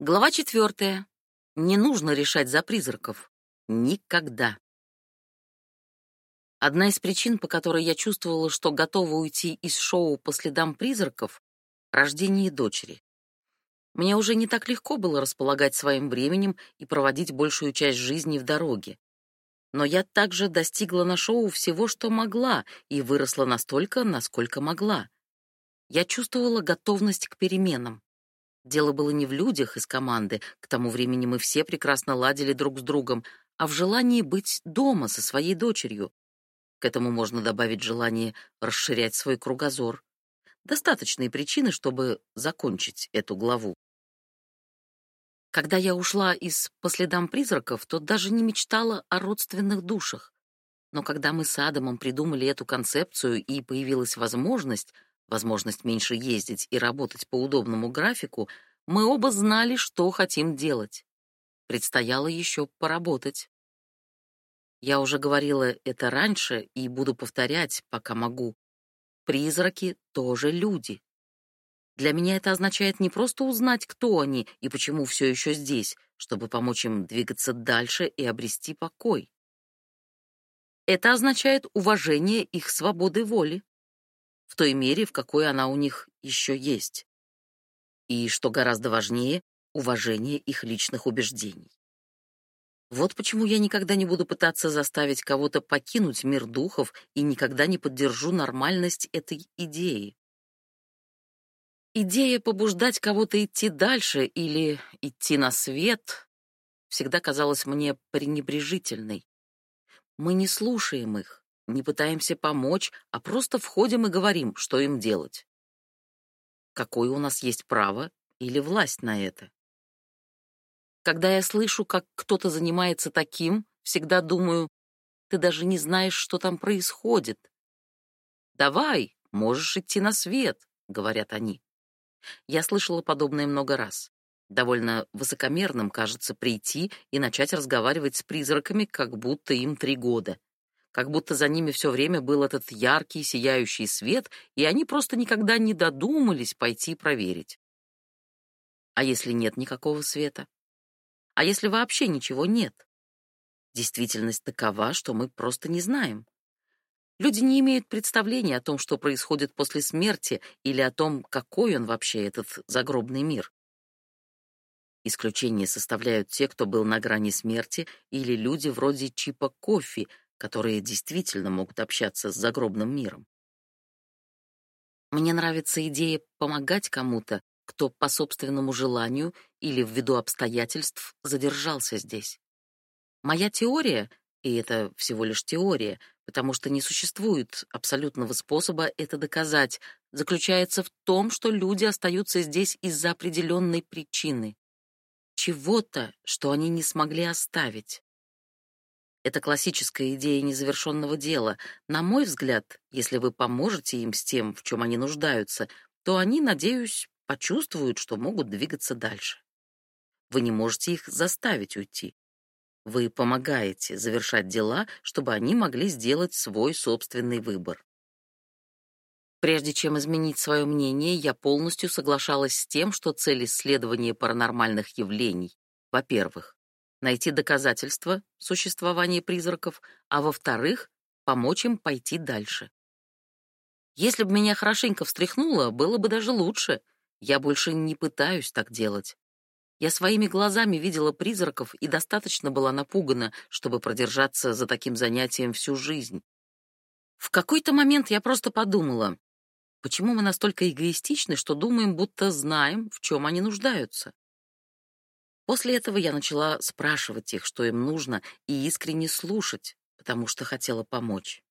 Глава четвертая. Не нужно решать за призраков. Никогда. Одна из причин, по которой я чувствовала, что готова уйти из шоу по следам призраков — рождение дочери. Мне уже не так легко было располагать своим временем и проводить большую часть жизни в дороге. Но я также достигла на шоу всего, что могла, и выросла настолько, насколько могла. Я чувствовала готовность к переменам. Дело было не в людях из команды, к тому времени мы все прекрасно ладили друг с другом, а в желании быть дома со своей дочерью. К этому можно добавить желание расширять свой кругозор. Достаточные причины, чтобы закончить эту главу. Когда я ушла из «По следам призраков», то даже не мечтала о родственных душах. Но когда мы с Адамом придумали эту концепцию и появилась возможность — возможность меньше ездить и работать по удобному графику, мы оба знали, что хотим делать. Предстояло еще поработать. Я уже говорила это раньше и буду повторять, пока могу. Призраки тоже люди. Для меня это означает не просто узнать, кто они и почему все еще здесь, чтобы помочь им двигаться дальше и обрести покой. Это означает уважение их свободы воли в той мере, в какой она у них еще есть. И, что гораздо важнее, уважение их личных убеждений. Вот почему я никогда не буду пытаться заставить кого-то покинуть мир духов и никогда не поддержу нормальность этой идеи. Идея побуждать кого-то идти дальше или идти на свет всегда казалась мне пренебрежительной. Мы не слушаем их, не пытаемся помочь, а просто входим и говорим, что им делать. Какое у нас есть право или власть на это? Когда я слышу, как кто-то занимается таким, всегда думаю, ты даже не знаешь, что там происходит. «Давай, можешь идти на свет», — говорят они. Я слышала подобное много раз. Довольно высокомерным кажется прийти и начать разговаривать с призраками, как будто им три года как будто за ними все время был этот яркий сияющий свет, и они просто никогда не додумались пойти проверить. А если нет никакого света? А если вообще ничего нет? Действительность такова, что мы просто не знаем. Люди не имеют представления о том, что происходит после смерти, или о том, какой он вообще, этот загробный мир. Исключение составляют те, кто был на грани смерти, или люди вроде Чипа Кофи, которые действительно могут общаться с загробным миром. Мне нравится идея помогать кому-то, кто по собственному желанию или ввиду обстоятельств задержался здесь. Моя теория, и это всего лишь теория, потому что не существует абсолютного способа это доказать, заключается в том, что люди остаются здесь из-за определенной причины, чего-то, что они не смогли оставить. Это классическая идея незавершенного дела. На мой взгляд, если вы поможете им с тем, в чем они нуждаются, то они, надеюсь, почувствуют, что могут двигаться дальше. Вы не можете их заставить уйти. Вы помогаете завершать дела, чтобы они могли сделать свой собственный выбор. Прежде чем изменить свое мнение, я полностью соглашалась с тем, что цель исследования паранормальных явлений, во-первых, найти доказательства существования призраков, а во-вторых, помочь им пойти дальше. Если бы меня хорошенько встряхнуло, было бы даже лучше. Я больше не пытаюсь так делать. Я своими глазами видела призраков и достаточно была напугана, чтобы продержаться за таким занятием всю жизнь. В какой-то момент я просто подумала, почему мы настолько эгоистичны, что думаем, будто знаем, в чем они нуждаются. После этого я начала спрашивать их, что им нужно, и искренне слушать, потому что хотела помочь.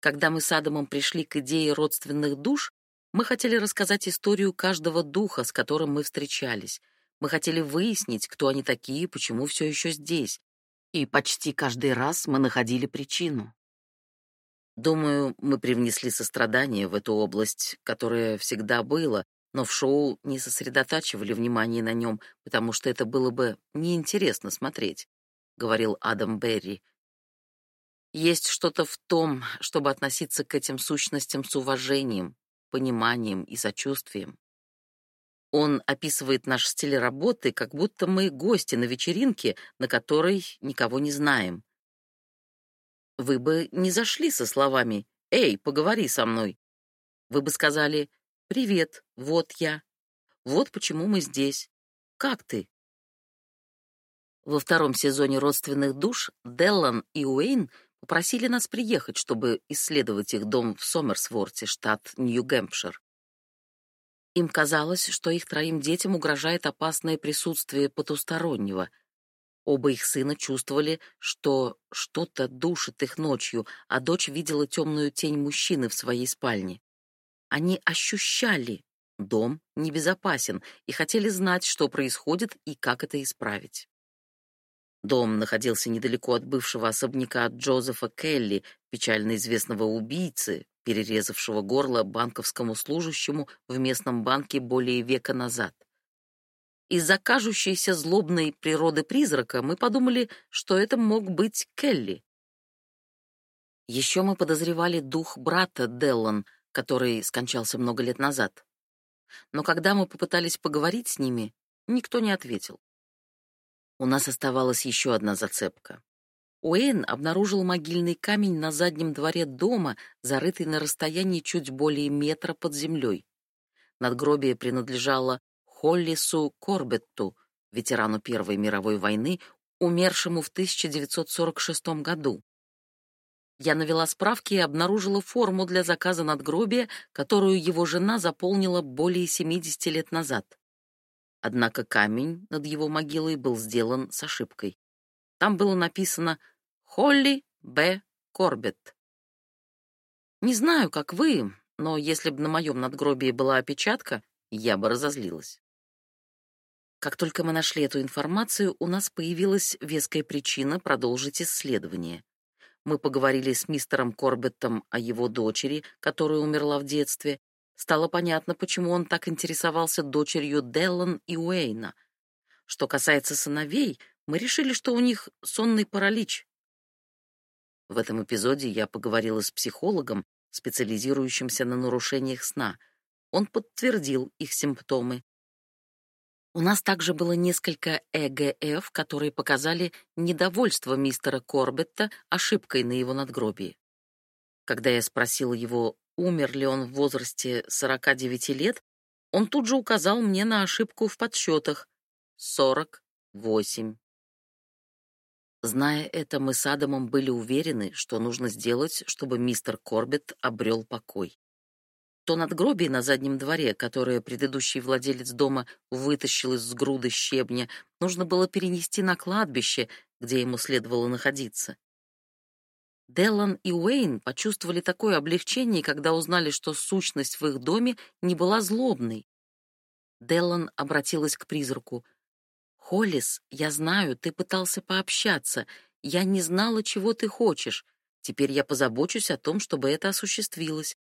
Когда мы с Адамом пришли к идее родственных душ, мы хотели рассказать историю каждого духа, с которым мы встречались. Мы хотели выяснить, кто они такие и почему все еще здесь. И почти каждый раз мы находили причину. Думаю, мы привнесли сострадание в эту область, которая всегда была но в шоу не сосредотачивали внимание на нем, потому что это было бы неинтересно смотреть, говорил Адам Берри. Есть что-то в том, чтобы относиться к этим сущностям с уважением, пониманием и сочувствием. Он описывает наш стиль работы, как будто мы гости на вечеринке, на которой никого не знаем. Вы бы не зашли со словами: "Эй, поговори со мной". Вы бы сказали: «Привет, вот я. Вот почему мы здесь. Как ты?» Во втором сезоне «Родственных душ» Деллан и Уэйн попросили нас приехать, чтобы исследовать их дом в Сомерсворте, штат Нью-Гэмпшир. Им казалось, что их троим детям угрожает опасное присутствие потустороннего. Оба их сына чувствовали, что что-то душит их ночью, а дочь видела темную тень мужчины в своей спальне. Они ощущали, дом небезопасен, и хотели знать, что происходит и как это исправить. Дом находился недалеко от бывшего особняка Джозефа Келли, печально известного убийцы, перерезавшего горло банковскому служащему в местном банке более века назад. Из-за кажущейся злобной природы призрака мы подумали, что это мог быть Келли. Еще мы подозревали дух брата Деллан, который скончался много лет назад. Но когда мы попытались поговорить с ними, никто не ответил. У нас оставалась еще одна зацепка. Уэйн обнаружил могильный камень на заднем дворе дома, зарытый на расстоянии чуть более метра под землей. Надгробие принадлежало Холлису Корбетту, ветерану Первой мировой войны, умершему в 1946 году. Я навела справки и обнаружила форму для заказа надгробия, которую его жена заполнила более 70 лет назад. Однако камень над его могилой был сделан с ошибкой. Там было написано «Холли Б. Корбетт». Не знаю, как вы, но если бы на моем надгробии была опечатка, я бы разозлилась. Как только мы нашли эту информацию, у нас появилась веская причина продолжить исследование. Мы поговорили с мистером Корбеттом о его дочери, которая умерла в детстве. Стало понятно, почему он так интересовался дочерью Деллан и Уэйна. Что касается сыновей, мы решили, что у них сонный паралич. В этом эпизоде я поговорила с психологом, специализирующимся на нарушениях сна. Он подтвердил их симптомы. У нас также было несколько ЭГФ, которые показали недовольство мистера Корбетта ошибкой на его надгробии. Когда я спросил его, умер ли он в возрасте 49 лет, он тут же указал мне на ошибку в подсчетах — 48. Зная это, мы с Адамом были уверены, что нужно сделать, чтобы мистер Корбетт обрел покой то надгробие на заднем дворе, которое предыдущий владелец дома вытащил из груды щебня, нужно было перенести на кладбище, где ему следовало находиться. Деллан и Уэйн почувствовали такое облегчение, когда узнали, что сущность в их доме не была злобной. Деллан обратилась к призраку. «Холлис, я знаю, ты пытался пообщаться. Я не знала, чего ты хочешь. Теперь я позабочусь о том, чтобы это осуществилось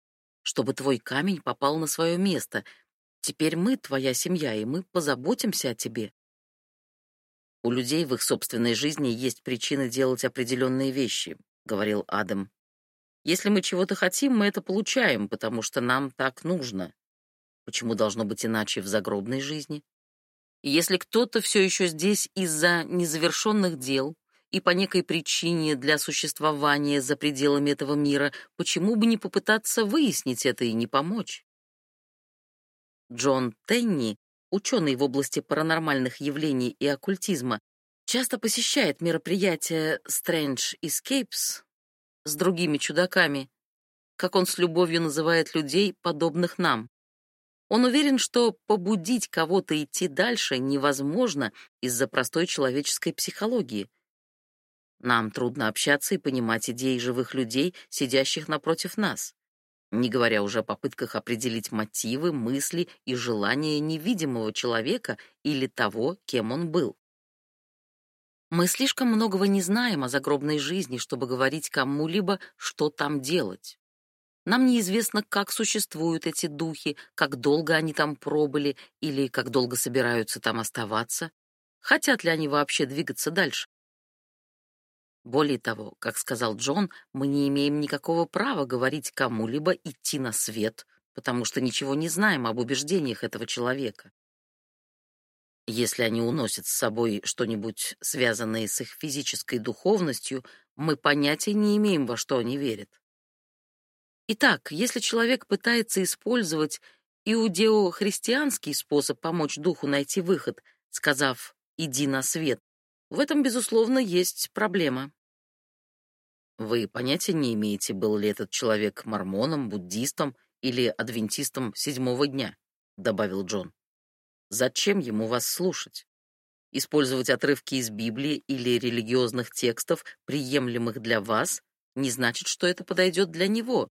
чтобы твой камень попал на свое место. Теперь мы твоя семья, и мы позаботимся о тебе. У людей в их собственной жизни есть причины делать определенные вещи, говорил Адам. Если мы чего-то хотим, мы это получаем, потому что нам так нужно. Почему должно быть иначе в загробной жизни? И если кто-то все еще здесь из-за незавершенных дел, и по некой причине для существования за пределами этого мира, почему бы не попытаться выяснить это и не помочь? Джон Тенни, ученый в области паранормальных явлений и оккультизма, часто посещает мероприятия Strange Escapes с другими чудаками, как он с любовью называет людей, подобных нам. Он уверен, что побудить кого-то идти дальше невозможно из-за простой человеческой психологии — нам трудно общаться и понимать идеи живых людей, сидящих напротив нас, не говоря уже о попытках определить мотивы, мысли и желания невидимого человека или того, кем он был. Мы слишком многого не знаем о загробной жизни, чтобы говорить кому-либо, что там делать. Нам неизвестно, как существуют эти духи, как долго они там пробыли или как долго собираются там оставаться, хотят ли они вообще двигаться дальше. Более того, как сказал Джон, мы не имеем никакого права говорить кому-либо идти на свет, потому что ничего не знаем об убеждениях этого человека. Если они уносят с собой что-нибудь, связанное с их физической духовностью, мы понятия не имеем, во что они верят. Итак, если человек пытается использовать иудео-христианский способ помочь духу найти выход, сказав «иди на свет», в этом, безусловно, есть проблема. Вы понятия не имеете, был ли этот человек мормоном, буддистом или адвентистом седьмого дня, добавил Джон. Зачем ему вас слушать? Использовать отрывки из Библии или религиозных текстов, приемлемых для вас, не значит, что это подойдет для него.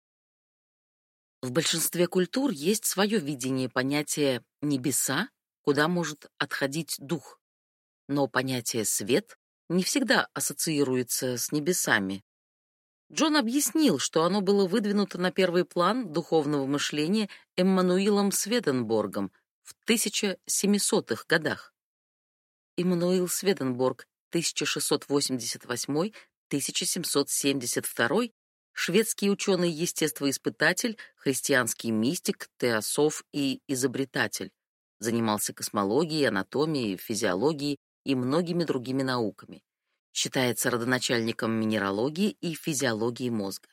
В большинстве культур есть свое видение понятия «небеса», куда может отходить дух но понятие «свет» не всегда ассоциируется с небесами. Джон объяснил, что оно было выдвинуто на первый план духовного мышления Эммануилом Сведенборгом в 1700-х годах. Эммануил Сведенборг, 1688-1772, шведский ученый-естествоиспытатель, христианский мистик, теософ и изобретатель. Занимался космологией, анатомией, физиологией, и многими другими науками. Считается родоначальником минералогии и физиологии мозга.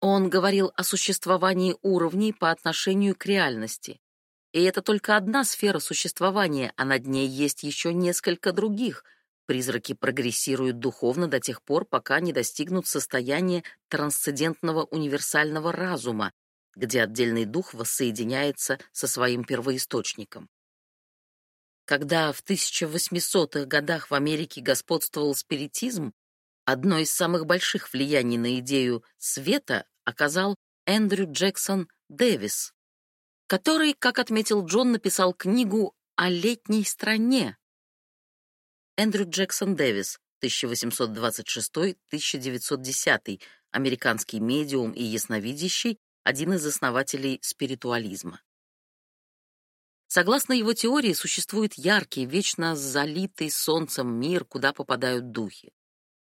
Он говорил о существовании уровней по отношению к реальности. И это только одна сфера существования, а над ней есть еще несколько других. Призраки прогрессируют духовно до тех пор, пока не достигнут состояния трансцендентного универсального разума, где отдельный дух воссоединяется со своим первоисточником. Когда в 1800-х годах в Америке господствовал спиритизм, одно из самых больших влияний на идею света оказал Эндрю Джексон Дэвис, который, как отметил Джон, написал книгу о летней стране. Эндрю Джексон Дэвис, 1826-1910, американский медиум и ясновидящий, один из основателей спиритуализма. Согласно его теории, существует яркий, вечно залитый солнцем мир, куда попадают духи.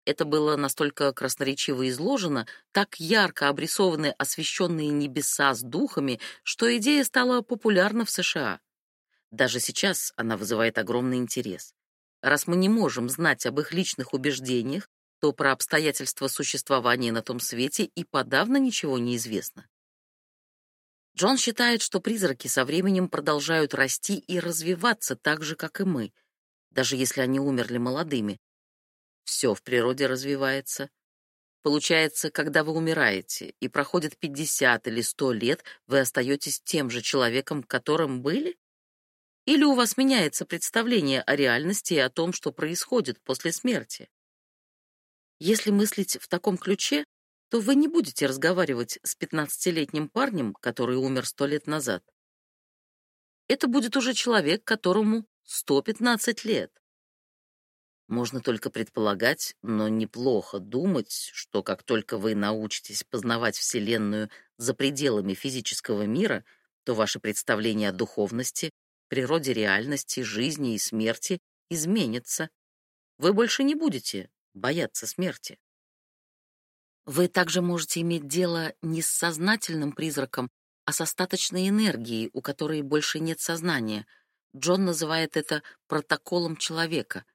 Это было настолько красноречиво изложено, так ярко обрисованы освещенные небеса с духами, что идея стала популярна в США. Даже сейчас она вызывает огромный интерес. Раз мы не можем знать об их личных убеждениях, то про обстоятельства существования на том свете и подавно ничего не известно. Джон считает, что призраки со временем продолжают расти и развиваться так же, как и мы, даже если они умерли молодыми. Все в природе развивается. Получается, когда вы умираете и проходит 50 или 100 лет, вы остаетесь тем же человеком, которым были? Или у вас меняется представление о реальности и о том, что происходит после смерти? Если мыслить в таком ключе, то вы не будете разговаривать с пятнадцатилетним парнем, который умер сто лет назад. Это будет уже человек, которому 115 лет. Можно только предполагать, но неплохо думать, что как только вы научитесь познавать Вселенную за пределами физического мира, то ваши представления о духовности, природе реальности, жизни и смерти изменятся. Вы больше не будете бояться смерти. Вы также можете иметь дело не с сознательным призраком, а с остаточной энергией, у которой больше нет сознания. Джон называет это протоколом человека.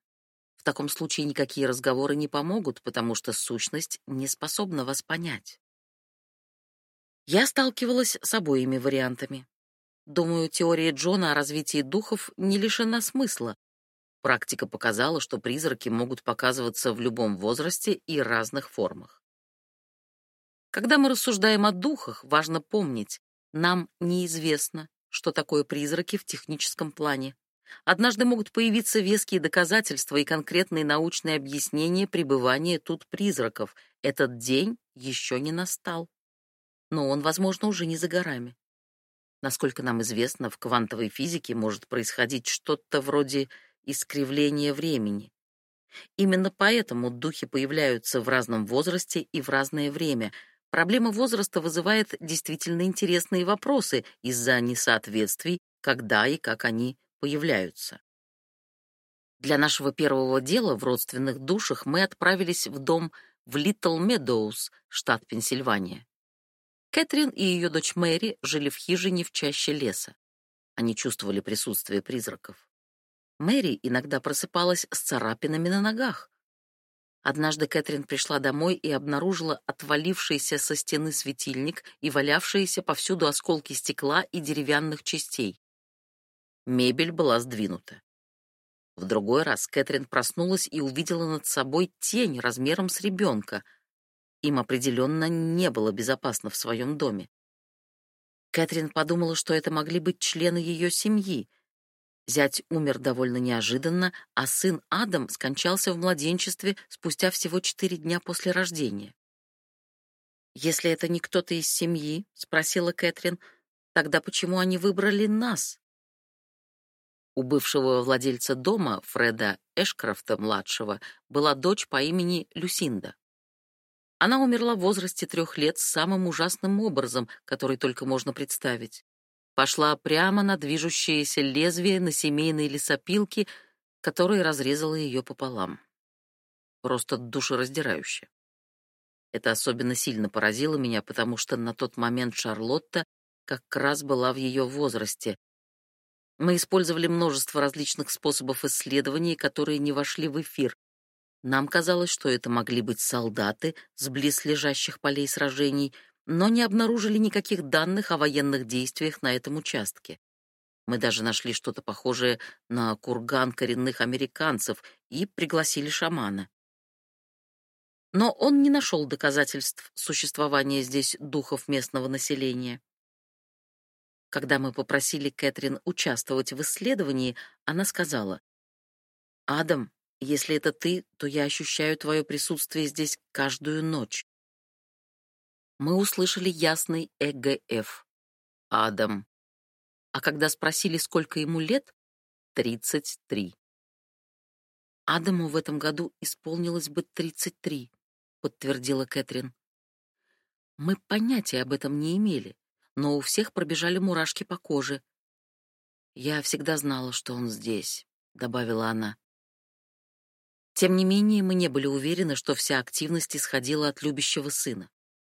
В таком случае никакие разговоры не помогут, потому что сущность не способна вас понять. Я сталкивалась с обоими вариантами. Думаю, теория Джона о развитии духов не лишена смысла. Практика показала, что призраки могут показываться в любом возрасте и разных формах. Когда мы рассуждаем о духах, важно помнить, нам неизвестно, что такое призраки в техническом плане. Однажды могут появиться веские доказательства и конкретные научные объяснения пребывания тут призраков. Этот день еще не настал. Но он, возможно, уже не за горами. Насколько нам известно, в квантовой физике может происходить что-то вроде искривления времени. Именно поэтому духи появляются в разном возрасте и в разное время, Проблема возраста вызывает действительно интересные вопросы из-за несоответствий, когда и как они появляются. Для нашего первого дела в родственных душах мы отправились в дом в Литл Медоуз, штат Пенсильвания. Кэтрин и ее дочь Мэри жили в хижине в чаще леса. Они чувствовали присутствие призраков. Мэри иногда просыпалась с царапинами на ногах, Однажды Кэтрин пришла домой и обнаружила отвалившийся со стены светильник и валявшиеся повсюду осколки стекла и деревянных частей. Мебель была сдвинута. В другой раз Кэтрин проснулась и увидела над собой тень размером с ребенка. Им определенно не было безопасно в своем доме. Кэтрин подумала, что это могли быть члены ее семьи — Зять умер довольно неожиданно, а сын Адам скончался в младенчестве спустя всего четыре дня после рождения. «Если это не кто-то из семьи», — спросила Кэтрин, — «тогда почему они выбрали нас?» У бывшего владельца дома, Фреда Эшкрофта-младшего, была дочь по имени Люсинда. Она умерла в возрасте трех лет самым ужасным образом, который только можно представить пошла прямо на движущееся лезвие на семейной лесопилке, которая разрезала ее пополам. Просто душераздирающе. Это особенно сильно поразило меня, потому что на тот момент Шарлотта как раз была в ее возрасте. Мы использовали множество различных способов исследований, которые не вошли в эфир. Нам казалось, что это могли быть солдаты с близлежащих полей сражений — но не обнаружили никаких данных о военных действиях на этом участке. Мы даже нашли что-то похожее на курган коренных американцев и пригласили шамана. Но он не нашел доказательств существования здесь духов местного населения. Когда мы попросили Кэтрин участвовать в исследовании, она сказала, «Адам, если это ты, то я ощущаю твое присутствие здесь каждую ночь мы услышали ясный ЭГФ. Адам. А когда спросили, сколько ему лет, 33. Адаму в этом году исполнилось бы 33, подтвердила Кэтрин. Мы понятия об этом не имели, но у всех пробежали мурашки по коже. Я всегда знала, что он здесь, добавила она. Тем не менее, мы не были уверены, что вся активность исходила от любящего сына.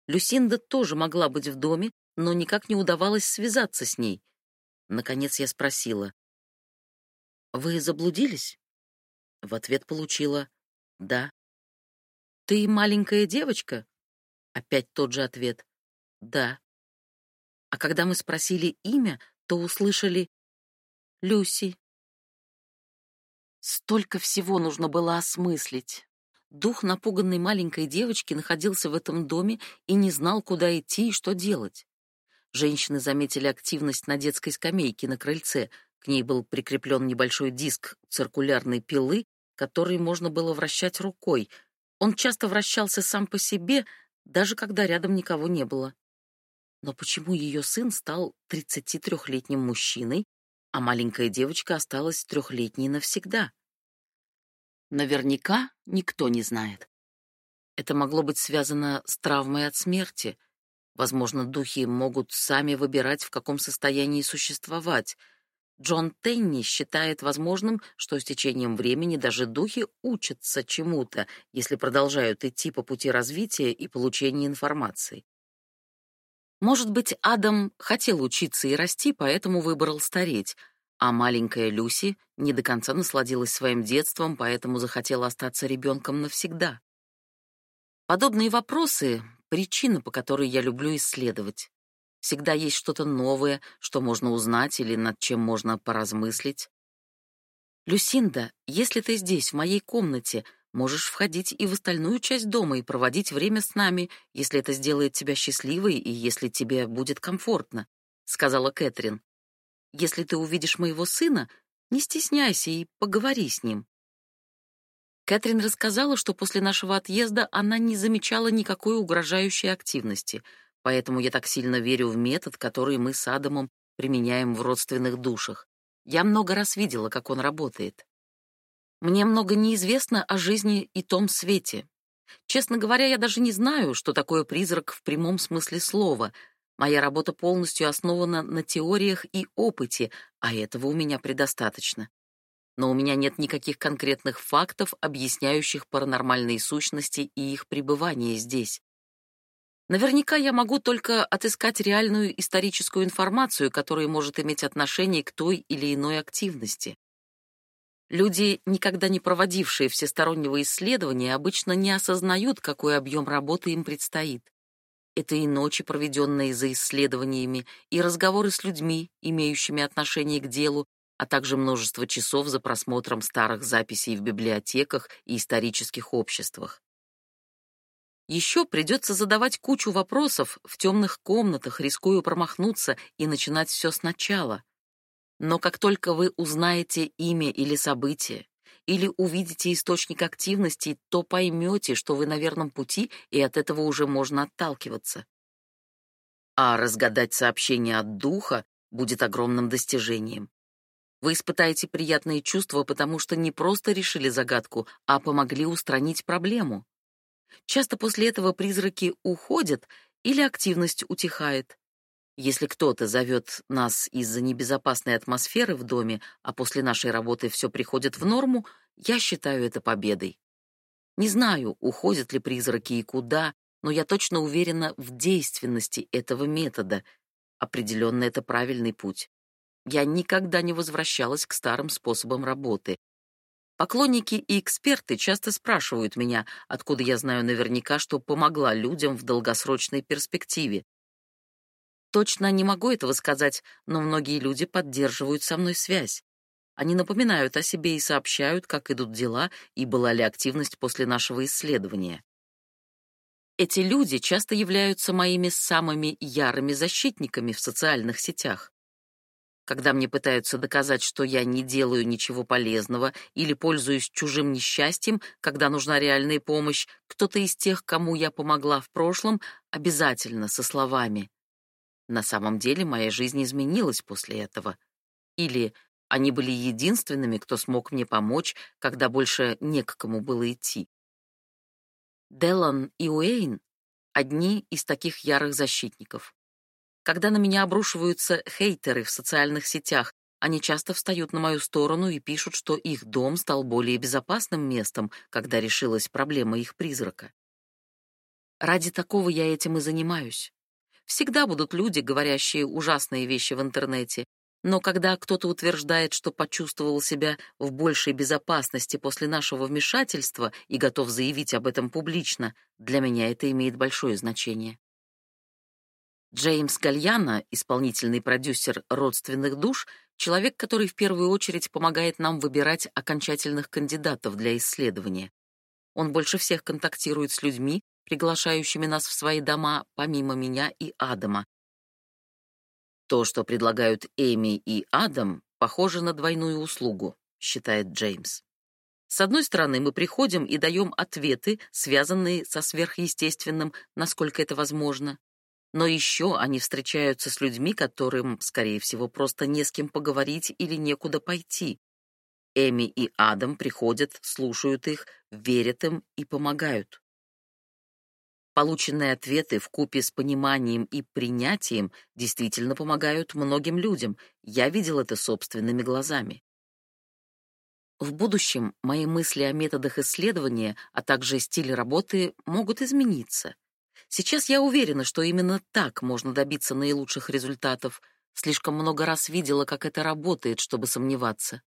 Люсинда тоже могла быть в доме, но никак не удавалось связаться с ней. Наконец я спросила. «Вы заблудились?» В ответ получила «Да». «Ты маленькая девочка?» Опять тот же ответ «Да». А когда мы спросили имя, то услышали «Люси». Столько всего нужно было осмыслить. Дух напуганной маленькой девочки находился в этом доме и не знал, куда идти и что делать. Женщины заметили активность на детской скамейке на крыльце. К ней был прикреплен небольшой диск циркулярной пилы, который можно было вращать рукой. Он часто вращался сам по себе, даже когда рядом никого не было. Но почему ее сын стал 33-летним мужчиной, а маленькая девочка осталась трехлетней навсегда? наверняка никто не знает. Это могло быть связано с травмой от смерти. Возможно, духи могут сами выбирать, в каком состоянии существовать. Джон Тенни считает возможным, что с течением времени даже духи учатся чему-то, если продолжают идти по пути развития и получения информации. Может быть, Адам хотел учиться и расти, поэтому выбрал стареть — а маленькая Люси не до конца насладилась своим детством, поэтому захотела остаться ребенком навсегда. Подобные вопросы — причина, по которой я люблю исследовать. Всегда есть что-то новое, что можно узнать или над чем можно поразмыслить. «Люсинда, если ты здесь, в моей комнате, можешь входить и в остальную часть дома и проводить время с нами, если это сделает тебя счастливой и если тебе будет комфортно», — сказала Кэтрин. Если ты увидишь моего сына, не стесняйся и поговори с ним. Кэтрин рассказала, что после нашего отъезда она не замечала никакой угрожающей активности, поэтому я так сильно верю в метод, который мы с Адамом применяем в родственных душах. Я много раз видела, как он работает. Мне много неизвестно о жизни и том свете. Честно говоря, я даже не знаю, что такое призрак в прямом смысле слова, Моя работа полностью основана на теориях и опыте, а этого у меня предостаточно. Но у меня нет никаких конкретных фактов, объясняющих паранормальные сущности и их пребывание здесь. Наверняка я могу только отыскать реальную историческую информацию, которая может иметь отношение к той или иной активности. Люди, никогда не проводившие всестороннего исследования, обычно не осознают, какой объем работы им предстоит. Это и ночи, проведенные за исследованиями, и разговоры с людьми, имеющими отношение к делу, а также множество часов за просмотром старых записей в библиотеках и исторических обществах. Еще придется задавать кучу вопросов в темных комнатах, рискуя промахнуться и начинать все сначала. Но как только вы узнаете имя или событие, или увидите источник активности, то поймете, что вы на верном пути, и от этого уже можно отталкиваться. А разгадать сообщение от духа будет огромным достижением. Вы испытаете приятные чувства, потому что не просто решили загадку, а помогли устранить проблему. Часто после этого призраки уходят или активность утихает. Если кто-то зовет нас из-за небезопасной атмосферы в доме, а после нашей работы все приходит в норму, я считаю это победой. Не знаю, уходят ли призраки и куда, но я точно уверена в действенности этого метода. Определенно, это правильный путь. Я никогда не возвращалась к старым способам работы. Поклонники и эксперты часто спрашивают меня, откуда я знаю наверняка, что помогла людям в долгосрочной перспективе. Точно не могу этого сказать, но многие люди поддерживают со мной связь. Они напоминают о себе и сообщают, как идут дела и была ли активность после нашего исследования. Эти люди часто являются моими самыми ярыми защитниками в социальных сетях. Когда мне пытаются доказать, что я не делаю ничего полезного или пользуюсь чужим несчастьем, когда нужна реальная помощь, кто-то из тех, кому я помогла в прошлом, обязательно со словами на самом деле моя жизнь изменилась после этого. Или они были единственными, кто смог мне помочь, когда больше не к кому было идти. Делан и Уэйн — одни из таких ярых защитников. Когда на меня обрушиваются хейтеры в социальных сетях, они часто встают на мою сторону и пишут, что их дом стал более безопасным местом, когда решилась проблема их призрака. Ради такого я этим и занимаюсь. Всегда будут люди, говорящие ужасные вещи в интернете. Но когда кто-то утверждает, что почувствовал себя в большей безопасности после нашего вмешательства и готов заявить об этом публично, для меня это имеет большое значение. Джеймс Гальяна, исполнительный продюсер «Родственных душ», человек, который в первую очередь помогает нам выбирать окончательных кандидатов для исследования. Он больше всех контактирует с людьми, приглашающими нас в свои дома, помимо меня и Адама. То, что предлагают Эми и Адам, похоже на двойную услугу, считает Джеймс. С одной стороны, мы приходим и даем ответы, связанные со сверхъестественным, насколько это возможно. Но еще они встречаются с людьми, которым, скорее всего, просто не с кем поговорить или некуда пойти. Эми и Адам приходят, слушают их, верят им и помогают. Полученные ответы в купе с пониманием и принятием действительно помогают многим людям. Я видел это собственными глазами. В будущем мои мысли о методах исследования, а также стиль работы могут измениться. Сейчас я уверена, что именно так можно добиться наилучших результатов. Слишком много раз видела, как это работает, чтобы сомневаться.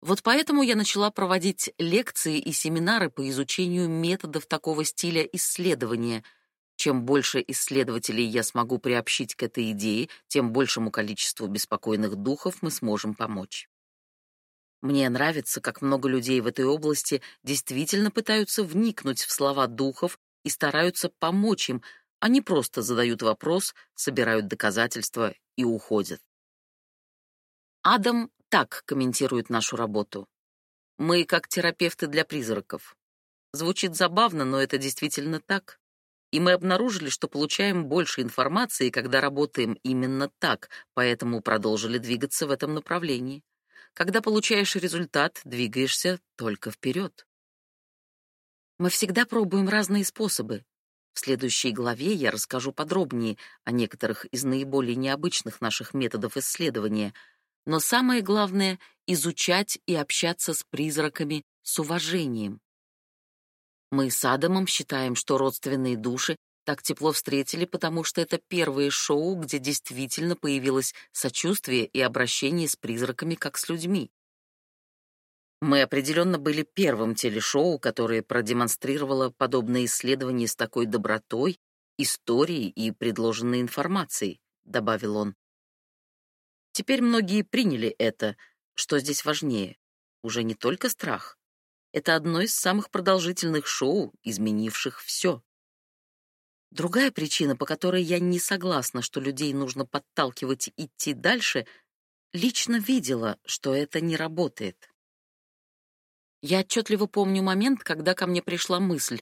Вот поэтому я начала проводить лекции и семинары по изучению методов такого стиля исследования. Чем больше исследователей я смогу приобщить к этой идее, тем большему количеству беспокойных духов мы сможем помочь. Мне нравится, как много людей в этой области действительно пытаются вникнуть в слова духов и стараются помочь им, а не просто задают вопрос, собирают доказательства и уходят. Адам так комментируют нашу работу. Мы как терапевты для призраков. Звучит забавно, но это действительно так. И мы обнаружили, что получаем больше информации, когда работаем именно так, поэтому продолжили двигаться в этом направлении. Когда получаешь результат, двигаешься только вперед. Мы всегда пробуем разные способы. В следующей главе я расскажу подробнее о некоторых из наиболее необычных наших методов исследования — но самое главное — изучать и общаться с призраками с уважением. Мы с Адамом считаем, что родственные души так тепло встретили, потому что это первое шоу, где действительно появилось сочувствие и обращение с призраками как с людьми. Мы определенно были первым телешоу, которое продемонстрировало подобное исследование с такой добротой, историей и предложенной информацией, добавил он. Теперь многие приняли это, что здесь важнее. Уже не только страх. Это одно из самых продолжительных шоу, изменивших все. Другая причина, по которой я не согласна, что людей нужно подталкивать идти дальше, лично видела, что это не работает. Я отчетливо помню момент, когда ко мне пришла мысль.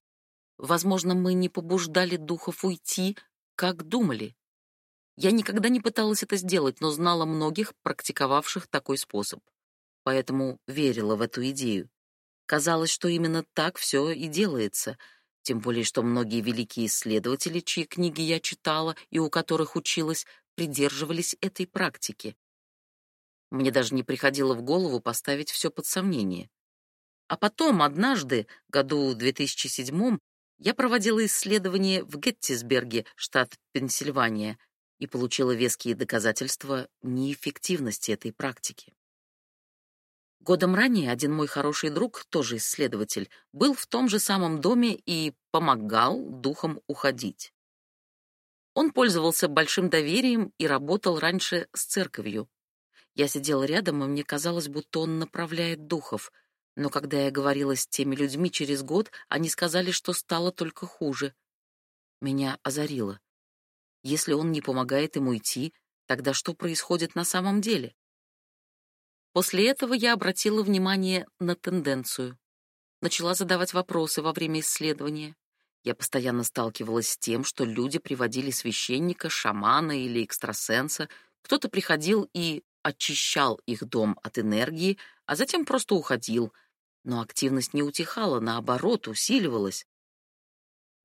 Возможно, мы не побуждали духов уйти, как думали. Я никогда не пыталась это сделать, но знала многих, практиковавших такой способ. Поэтому верила в эту идею. Казалось, что именно так все и делается. Тем более, что многие великие исследователи, чьи книги я читала и у которых училась, придерживались этой практики. Мне даже не приходило в голову поставить все под сомнение. А потом, однажды, году 2007 я проводила исследование в Геттисберге, штат Пенсильвания, и получила веские доказательства неэффективности этой практики. Годом ранее один мой хороший друг, тоже исследователь, был в том же самом доме и помогал духам уходить. Он пользовался большим доверием и работал раньше с церковью. Я сидела рядом, и мне казалось, будто он направляет духов, но когда я говорила с теми людьми через год, они сказали, что стало только хуже. Меня озарило. Если он не помогает ему идти, тогда что происходит на самом деле? После этого я обратила внимание на тенденцию. Начала задавать вопросы во время исследования. Я постоянно сталкивалась с тем, что люди приводили священника, шамана или экстрасенса. Кто-то приходил и очищал их дом от энергии, а затем просто уходил. Но активность не утихала, наоборот, усиливалась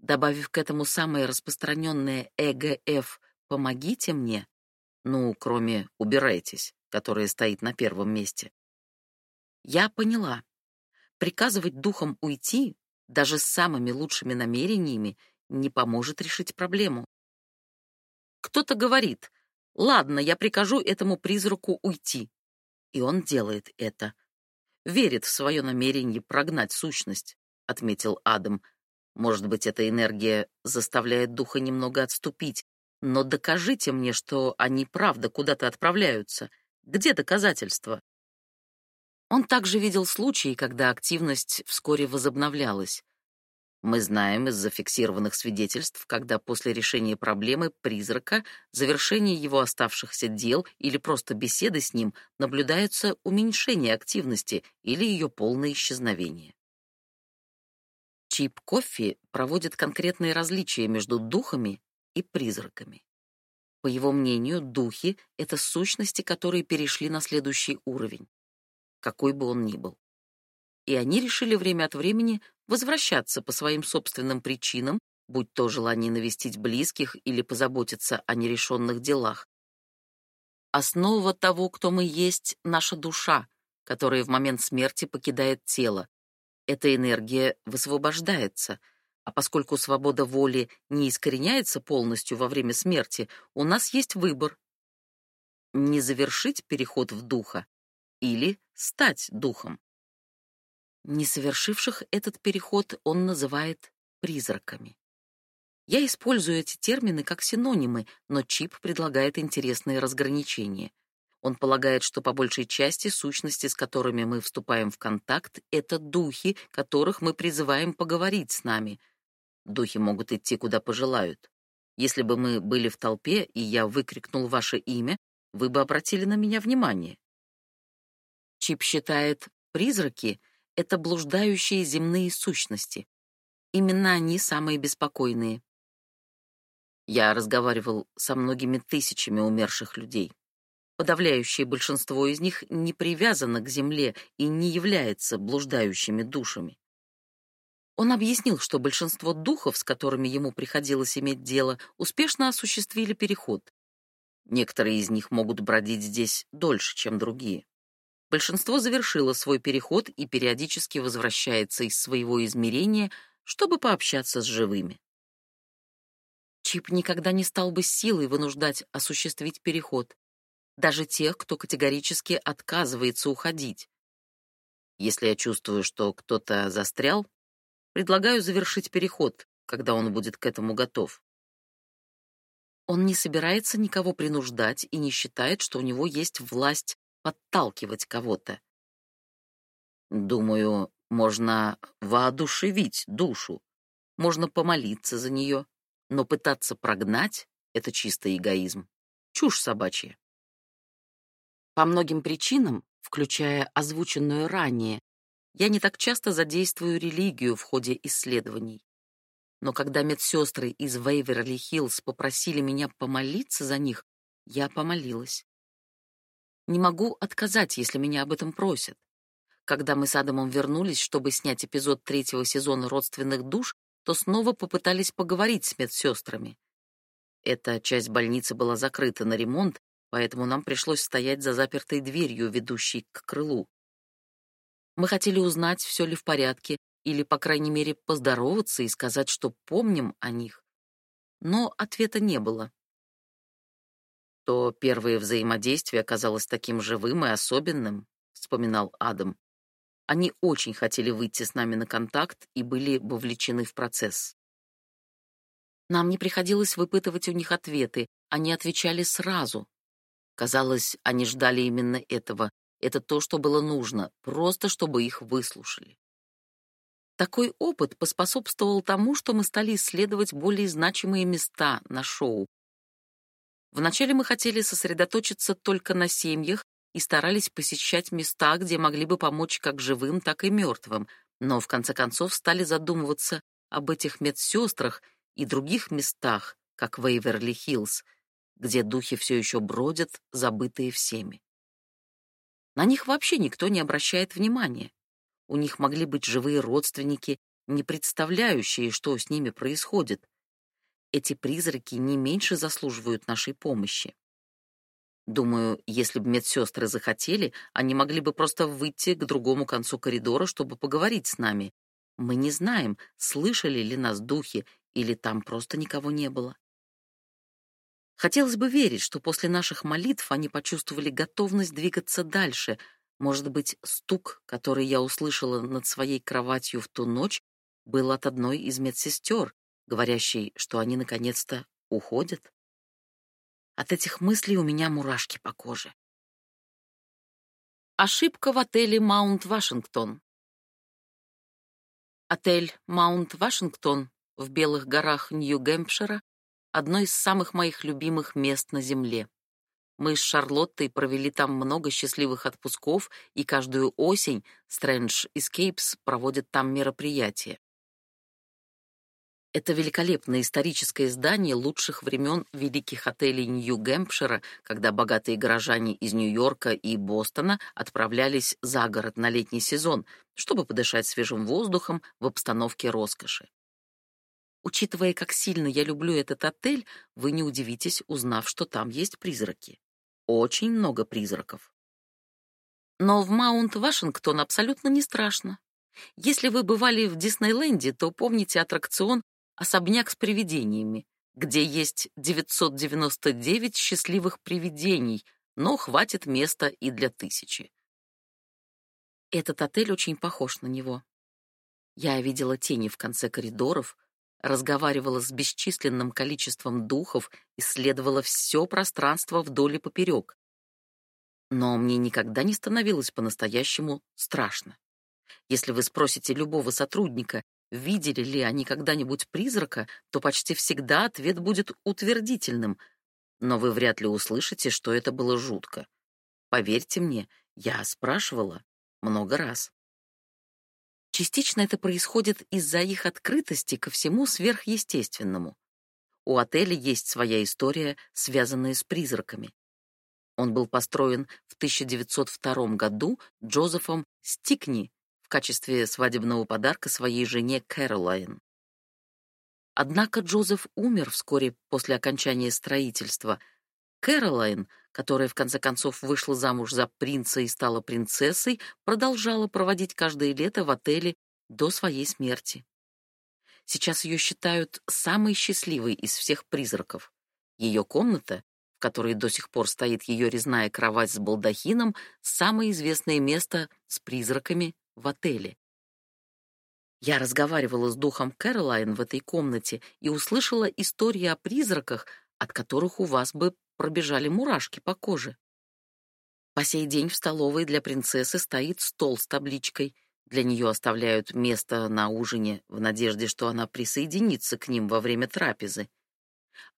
добавив к этому самое распространенное ЭГФ «помогите мне», ну, кроме «убирайтесь», которое стоит на первом месте. Я поняла. Приказывать духам уйти, даже с самыми лучшими намерениями, не поможет решить проблему. Кто-то говорит, «Ладно, я прикажу этому призраку уйти». И он делает это. Верит в свое намерение прогнать сущность, — отметил Адам, может быть, эта энергия заставляет духа немного отступить, но докажите мне, что они правда куда-то отправляются. Где доказательства? Он также видел случаи, когда активность вскоре возобновлялась. Мы знаем из зафиксированных свидетельств, когда после решения проблемы призрака, завершения его оставшихся дел или просто беседы с ним наблюдается уменьшение активности или ее полное исчезновение. Чип-кофе проводит конкретные различия между духами и призраками. По его мнению, духи — это сущности, которые перешли на следующий уровень, какой бы он ни был. И они решили время от времени возвращаться по своим собственным причинам, будь то желание навестить близких или позаботиться о нерешенных делах. Основа того, кто мы есть, — наша душа, которая в момент смерти покидает тело, эта энергия высвобождается. А поскольку свобода воли не искореняется полностью во время смерти, у нас есть выбор. Не завершить переход в духа или стать духом. Не совершивших этот переход он называет призраками. Я использую эти термины как синонимы, но Чип предлагает интересные разграничения. Он полагает, что по большей части сущности, с которыми мы вступаем в контакт, это духи, которых мы призываем поговорить с нами. Духи могут идти куда пожелают. Если бы мы были в толпе, и я выкрикнул ваше имя, вы бы обратили на меня внимание. Чип считает, призраки — это блуждающие земные сущности. Именно они самые беспокойные. Я разговаривал со многими тысячами умерших людей. Подавляющее большинство из них не привязано к земле и не является блуждающими душами. Он объяснил, что большинство духов, с которыми ему приходилось иметь дело, успешно осуществили переход. Некоторые из них могут бродить здесь дольше, чем другие. Большинство завершило свой переход и периодически возвращается из своего измерения, чтобы пообщаться с живыми. Чип никогда не стал бы силой вынуждать осуществить переход даже тех, кто категорически отказывается уходить. Если я чувствую, что кто-то застрял, предлагаю завершить переход, когда он будет к этому готов. Он не собирается никого принуждать и не считает, что у него есть власть подталкивать кого-то. Думаю, можно воодушевить душу, можно помолиться за нее, но пытаться прогнать — это чистый эгоизм. Чушь собачья. По многим причинам, включая озвученную ранее, я не так часто задействую религию в ходе исследований. Но когда медсестры из Вейверли-Хиллз попросили меня помолиться за них, я помолилась. Не могу отказать, если меня об этом просят. Когда мы с Адамом вернулись, чтобы снять эпизод третьего сезона «Родственных душ», то снова попытались поговорить с медсестрами. Эта часть больницы была закрыта на ремонт, поэтому нам пришлось стоять за запертой дверью, ведущей к крылу. Мы хотели узнать, все ли в порядке, или, по крайней мере, поздороваться и сказать, что помним о них. Но ответа не было. То первое взаимодействие оказалось таким живым и особенным, вспоминал Адам. Они очень хотели выйти с нами на контакт и были вовлечены в процесс. Нам не приходилось выпытывать у них ответы, они отвечали сразу, Казалось, они ждали именно этого. Это то, что было нужно, просто чтобы их выслушали. Такой опыт поспособствовал тому, что мы стали исследовать более значимые места на шоу. Вначале мы хотели сосредоточиться только на семьях и старались посещать места, где могли бы помочь как живым, так и мертвым, но в конце концов стали задумываться об этих медсестрах и других местах, как Вейверли-Хиллз — где духи все еще бродят, забытые всеми. На них вообще никто не обращает внимания. У них могли быть живые родственники, не представляющие, что с ними происходит. Эти призраки не меньше заслуживают нашей помощи. Думаю, если бы медсестры захотели, они могли бы просто выйти к другому концу коридора, чтобы поговорить с нами. Мы не знаем, слышали ли нас духи, или там просто никого не было. Хотелось бы верить, что после наших молитв они почувствовали готовность двигаться дальше. Может быть, стук, который я услышала над своей кроватью в ту ночь, был от одной из медсестер, говорящей, что они наконец-то уходят. От этих мыслей у меня мурашки по коже. Ошибка в отеле Mount Washington. Отель Mount Washington в Белых горах Нью-Гэмпшира одно из самых моих любимых мест на Земле. Мы с Шарлоттой провели там много счастливых отпусков, и каждую осень Strange Escapes проводит там мероприятия. Это великолепное историческое здание лучших времен великих отелей Нью-Гэмпшира, когда богатые горожане из Нью-Йорка и Бостона отправлялись за город на летний сезон, чтобы подышать свежим воздухом в обстановке роскоши. Учитывая, как сильно я люблю этот отель, вы не удивитесь, узнав, что там есть призраки. Очень много призраков. Но в Маунт-Вашингтон абсолютно не страшно. Если вы бывали в Диснейленде, то помните аттракцион «Особняк с привидениями», где есть 999 счастливых привидений, но хватит места и для тысячи. Этот отель очень похож на него. Я видела тени в конце коридоров — разговаривала с бесчисленным количеством духов, исследовала все пространство вдоль и поперек. Но мне никогда не становилось по-настоящему страшно. Если вы спросите любого сотрудника, видели ли они когда-нибудь призрака, то почти всегда ответ будет утвердительным, но вы вряд ли услышите, что это было жутко. Поверьте мне, я спрашивала много раз. Частично это происходит из-за их открытости ко всему сверхъестественному. У отеля есть своя история, связанная с призраками. Он был построен в 1902 году Джозефом Стикни в качестве свадебного подарка своей жене Кэролайн. Однако Джозеф умер вскоре после окончания строительства. Кэролайн — которая в конце концов вышла замуж за принца и стала принцессой, продолжала проводить каждое лето в отеле до своей смерти. Сейчас ее считают самой счастливой из всех призраков. Ее комната, в которой до сих пор стоит ее резная кровать с балдахином, самое известное место с призраками в отеле. Я разговаривала с духом Кэролайн в этой комнате и услышала истории о призраках, от которых у вас бы пробежали мурашки по коже. По сей день в столовой для принцессы стоит стол с табличкой. Для нее оставляют место на ужине в надежде, что она присоединится к ним во время трапезы.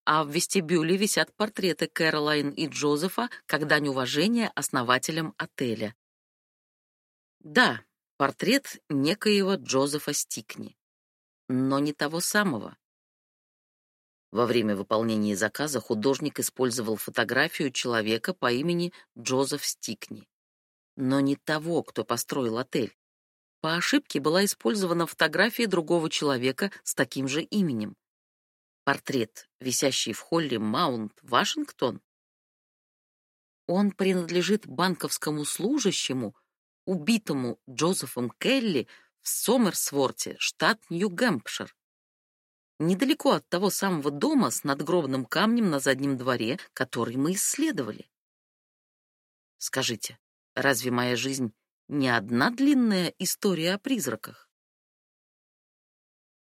А в вестибюле висят портреты Кэролайн и Джозефа как дань уважения основателям отеля. Да, портрет некоего Джозефа Стикни. Но не того самого. Во время выполнения заказа художник использовал фотографию человека по имени Джозеф Стикни. Но не того, кто построил отель. По ошибке была использована фотография другого человека с таким же именем. Портрет, висящий в холле Маунт Вашингтон. Он принадлежит банковскому служащему, убитому Джозефом Келли в Сомерсворте, штат Нью-Гэмпшир недалеко от того самого дома с надгробным камнем на заднем дворе, который мы исследовали. Скажите, разве моя жизнь не одна длинная история о призраках?